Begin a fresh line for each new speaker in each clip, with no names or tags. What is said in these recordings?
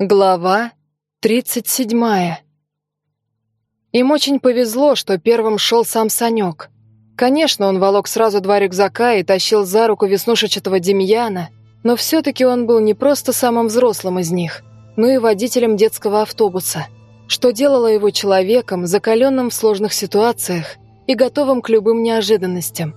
Глава 37. Им очень повезло, что первым шел сам Санек. Конечно, он волок сразу два рюкзака и тащил за руку веснушечатого Демьяна, но все-таки он был не просто самым взрослым из них, но и водителем детского автобуса, что делало его человеком, закаленным в сложных ситуациях и готовым к любым неожиданностям.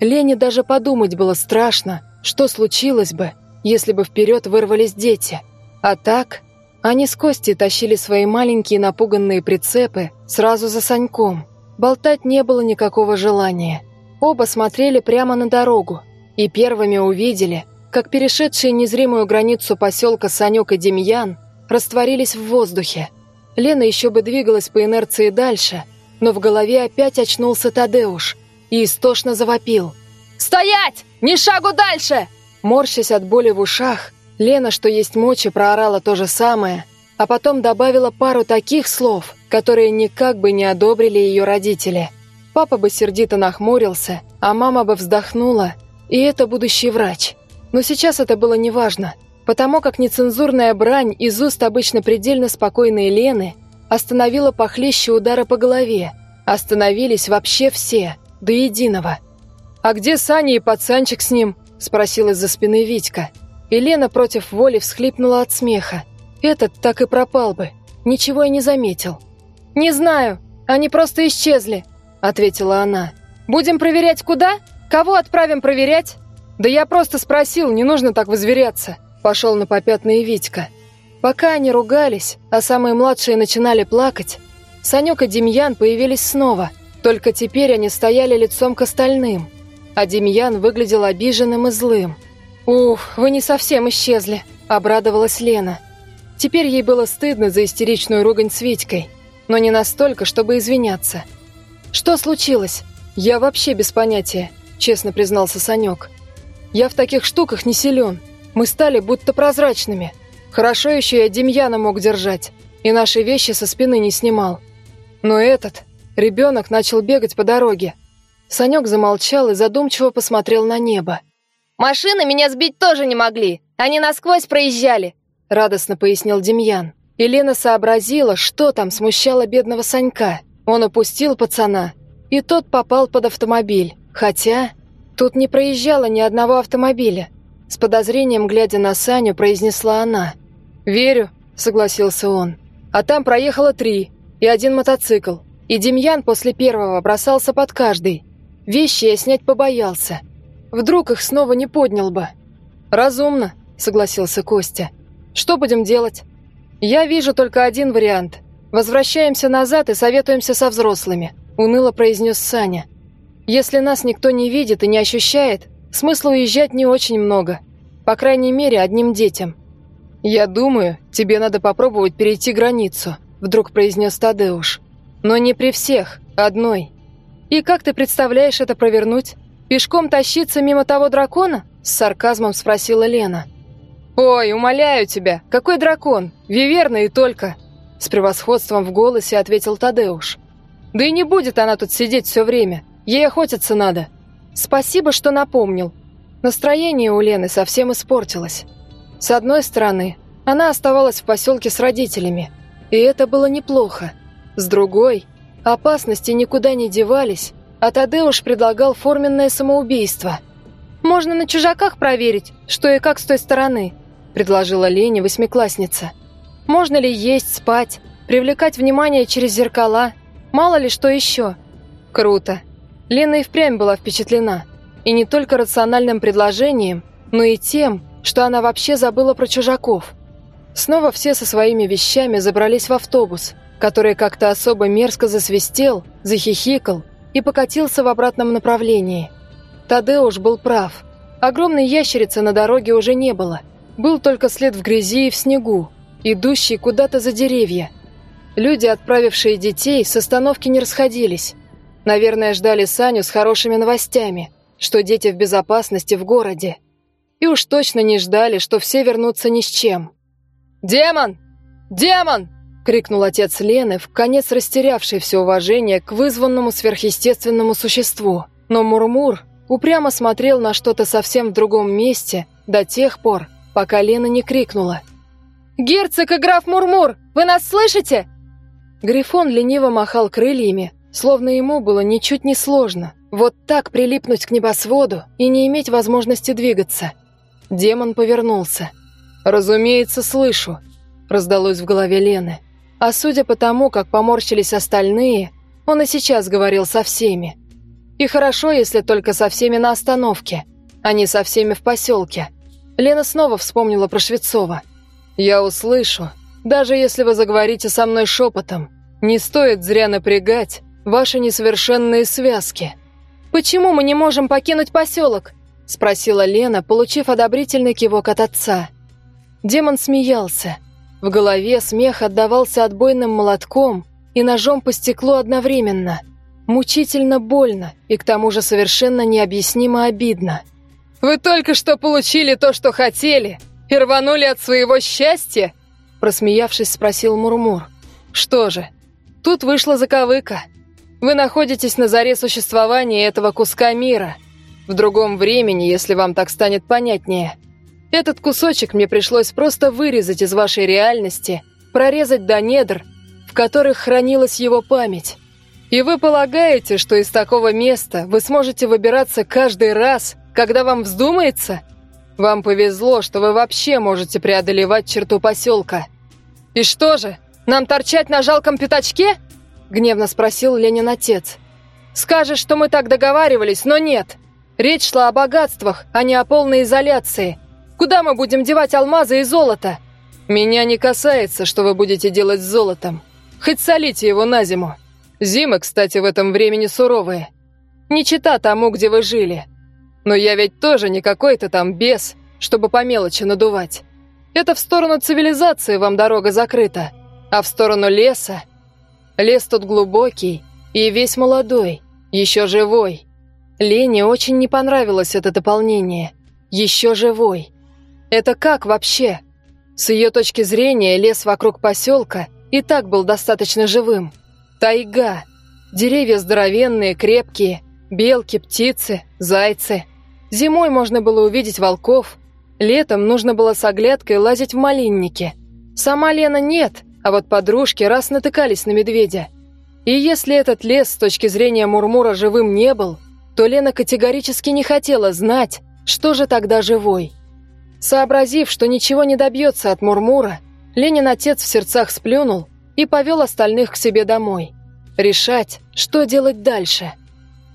Лене даже подумать было страшно, что случилось бы, если бы вперед вырвались дети – а так, они с Костей тащили свои маленькие напуганные прицепы сразу за Саньком. Болтать не было никакого желания. Оба смотрели прямо на дорогу и первыми увидели, как перешедшие незримую границу поселка Санек и Демьян растворились в воздухе. Лена еще бы двигалась по инерции дальше, но в голове опять очнулся Тадеуш и истошно завопил. «Стоять! Ни шагу дальше!» Морщась от боли в ушах, Лена, что есть мочи, проорала то же самое, а потом добавила пару таких слов, которые никак бы не одобрили ее родители. Папа бы сердито нахмурился, а мама бы вздохнула, и это будущий врач. Но сейчас это было неважно, потому как нецензурная брань из уст обычно предельно спокойной Лены остановила похлеще удара по голове. Остановились вообще все, до единого. «А где Саня и пацанчик с ним?» – спросил из-за спины Витька. Елена против воли всхлипнула от смеха. Этот так и пропал бы. Ничего и не заметил. «Не знаю, они просто исчезли», — ответила она. «Будем проверять куда? Кого отправим проверять?» «Да я просто спросил, не нужно так возверяться», — пошел на попятные Витька. Пока они ругались, а самые младшие начинали плакать, Санек и Демьян появились снова, только теперь они стояли лицом к остальным, а Демьян выглядел обиженным и злым. «Ух, вы не совсем исчезли», — обрадовалась Лена. Теперь ей было стыдно за истеричную ругань с Витькой, но не настолько, чтобы извиняться. «Что случилось? Я вообще без понятия», — честно признался Санек. «Я в таких штуках не силен. Мы стали будто прозрачными. Хорошо еще я Демьяна мог держать, и наши вещи со спины не снимал. Но этот, ребенок, начал бегать по дороге». Санек замолчал и задумчиво посмотрел на небо.
Машины меня сбить тоже не могли. Они насквозь проезжали», — радостно пояснил Демьян.
Елена сообразила, что там смущало бедного Санька. Он упустил пацана, и тот попал под автомобиль. Хотя тут не проезжало ни одного автомобиля. С подозрением, глядя на Саню, произнесла она. «Верю», — согласился он. «А там проехало три, и один мотоцикл. И Демьян после первого бросался под каждый. Вещи я снять побоялся. Вдруг их снова не поднял бы. Разумно, согласился Костя. Что будем делать? Я вижу только один вариант. Возвращаемся назад и советуемся со взрослыми, уныло произнес Саня. Если нас никто не видит и не ощущает, смысла уезжать не очень много. По крайней мере, одним детям. Я думаю, тебе надо попробовать перейти границу, вдруг произнес Тадеуш. Но не при всех, одной. И как ты представляешь это провернуть? «Пешком тащиться мимо того дракона?» — с сарказмом спросила Лена. «Ой, умоляю тебя, какой дракон? Виверна и только!» С превосходством в голосе ответил Тадеуш. «Да и не будет она тут сидеть все время. Ей охотиться надо. Спасибо, что напомнил. Настроение у Лены совсем испортилось. С одной стороны, она оставалась в поселке с родителями, и это было неплохо. С другой, опасности никуда не девались, а Тадеуш предлагал форменное самоубийство. «Можно на чужаках проверить, что и как с той стороны», – предложила Лене восьмиклассница. «Можно ли есть, спать, привлекать внимание через зеркала, мало ли что еще». «Круто». Лена и впрямь была впечатлена. И не только рациональным предложением, но и тем, что она вообще забыла про чужаков. Снова все со своими вещами забрались в автобус, который как-то особо мерзко засвистел, захихикал и покатился в обратном направлении. Тадеуш был прав. Огромной ящерицы на дороге уже не было. Был только след в грязи и в снегу, идущий куда-то за деревья. Люди, отправившие детей, с остановки не расходились. Наверное, ждали Саню с хорошими новостями, что дети в безопасности в городе. И уж точно не ждали, что все вернутся ни с чем. «Демон! Демон!» Крикнул отец Лены, в конец растерявший все уважение к вызванному сверхъестественному существу. Но Мурмур упрямо смотрел на что-то совсем в другом месте до тех пор, пока Лена не крикнула.
Герцог и граф Мурмур, вы нас слышите?»
Грифон лениво махал крыльями, словно ему было ничуть не сложно. Вот так прилипнуть к небосводу и не иметь возможности двигаться. Демон повернулся. «Разумеется, слышу», — раздалось в голове Лены. А судя по тому, как поморщились остальные, он и сейчас говорил со всеми. И хорошо, если только со всеми на остановке, а не со всеми в поселке. Лена снова вспомнила про Швецова. «Я услышу, даже если вы заговорите со мной шепотом. Не стоит зря напрягать ваши несовершенные связки».
«Почему мы не можем покинуть поселок?» – спросила Лена, получив одобрительный кивок от отца.
Демон смеялся. В голове смех отдавался отбойным молотком и ножом по стеклу одновременно. Мучительно больно и к тому же совершенно необъяснимо обидно.
«Вы только что получили то, что хотели, и рванули от своего счастья?»
Просмеявшись, спросил Мурмур. «Что же, тут вышла заковыка». Вы находитесь на заре существования этого куска мира. В другом времени, если вам так станет понятнее. Этот кусочек мне пришлось просто вырезать из вашей реальности, прорезать до недр, в которых хранилась его память. И вы полагаете, что из такого места вы сможете выбираться каждый раз, когда вам вздумается? Вам повезло, что вы вообще можете преодолевать черту поселка.
И что же, нам торчать на жалком пятачке?
— гневно спросил Ленин отец.
«Скажешь, что мы так договаривались, но нет. Речь шла о богатствах, а не о полной изоляции. Куда мы будем девать алмазы и золото?»
«Меня не касается, что вы будете делать с золотом. Хоть солите его на зиму. Зимы, кстати, в этом времени суровые. Не чита тому, где вы жили. Но я ведь тоже не какой-то там бес, чтобы по мелочи надувать. Это в сторону цивилизации вам дорога закрыта, а в сторону леса Лес тут глубокий и весь молодой, еще живой. Лене очень не понравилось это дополнение. Еще живой. Это как вообще? С ее точки зрения, лес вокруг поселка и так был достаточно живым. Тайга. Деревья здоровенные, крепкие. Белки, птицы, зайцы. Зимой можно было увидеть волков. Летом нужно было с оглядкой лазить в малиннике. Сама Лена нет, а вот подружки раз натыкались на медведя. И если этот лес с точки зрения Мурмура живым не был, то Лена категорически не хотела знать, что же тогда живой. Сообразив, что ничего не добьется от Мурмура, Ленин отец в сердцах сплюнул и повел остальных к себе домой. Решать, что делать дальше.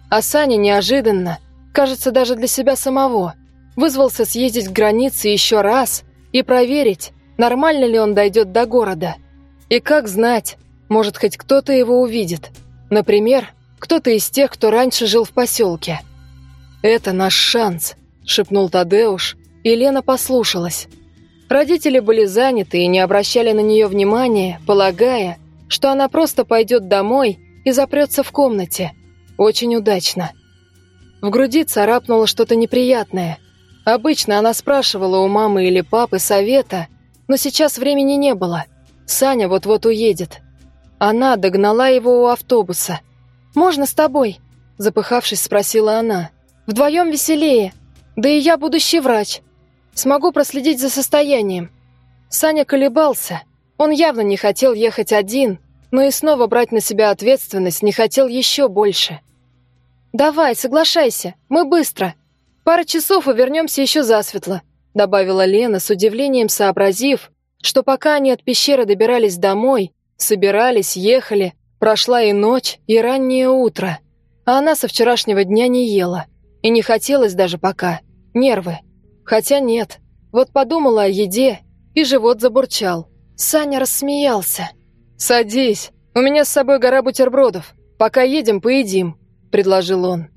А Саня неожиданно, кажется, даже для себя самого, вызвался съездить к границе еще раз и проверить, нормально ли он дойдет до города. И как знать, может, хоть кто-то его увидит. Например, кто-то из тех, кто раньше жил в поселке. «Это наш шанс», — шепнул Тадеуш, и Лена послушалась. Родители были заняты и не обращали на нее внимания, полагая, что она просто пойдет домой и запрется в комнате. Очень удачно. В груди царапнуло что-то неприятное. Обычно она спрашивала у мамы или папы совета, но сейчас времени не было — Саня вот-вот уедет. Она догнала его у автобуса. «Можно с тобой?» Запыхавшись, спросила она. «Вдвоем веселее. Да и я будущий врач. Смогу проследить за состоянием». Саня колебался. Он явно не хотел ехать один, но и снова брать на себя ответственность не хотел еще больше. «Давай, соглашайся, мы быстро. Пара часов и вернемся еще засветло», добавила Лена с удивлением сообразив, что пока они от пещеры добирались домой, собирались, ехали, прошла и ночь, и раннее утро, а она со вчерашнего дня не ела. И не хотелось даже пока. Нервы. Хотя нет. Вот подумала о еде, и живот забурчал. Саня рассмеялся. «Садись, у меня с собой гора бутербродов. Пока едем, поедим», — предложил он.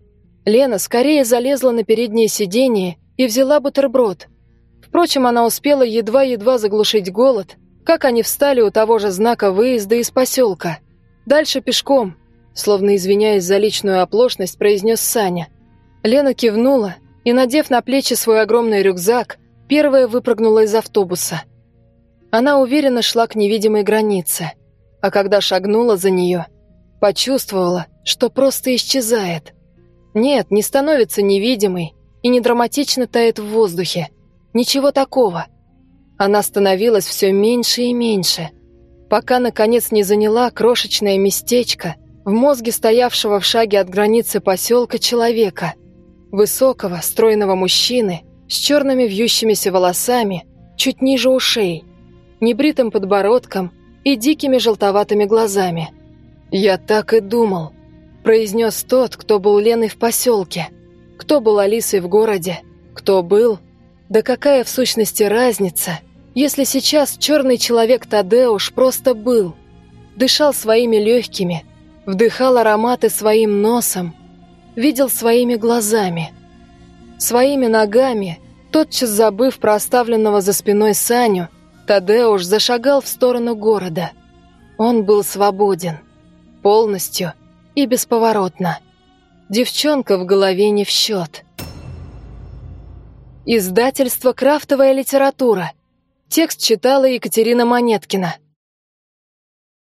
Лена скорее залезла на переднее сиденье и взяла бутерброд — Впрочем, она успела едва-едва заглушить голод, как они встали у того же знака выезда из поселка. Дальше пешком, словно извиняясь за личную оплошность, произнес Саня. Лена кивнула и, надев на плечи свой огромный рюкзак, первая выпрыгнула из автобуса. Она уверенно шла к невидимой границе, а когда шагнула за нее, почувствовала, что просто исчезает. Нет, не становится невидимой и не драматично тает в воздухе. Ничего такого. Она становилась все меньше и меньше, пока, наконец, не заняла крошечное местечко в мозге стоявшего в шаге от границы поселка человека, высокого, стройного мужчины с черными вьющимися волосами чуть ниже ушей, небритым подбородком и дикими желтоватыми глазами. «Я так и думал», – произнес тот, кто был Леной в поселке, кто был Алисой в городе, кто был... Да какая в сущности разница, если сейчас черный человек Тадеуш просто был, дышал своими легкими, вдыхал ароматы своим носом, видел своими глазами, своими ногами, тотчас забыв про оставленного за спиной Саню, Тадеуш зашагал в сторону города. Он был свободен. Полностью и бесповоротно. Девчонка в голове не в счет. Издательство «Крафтовая литература». Текст читала Екатерина Монеткина.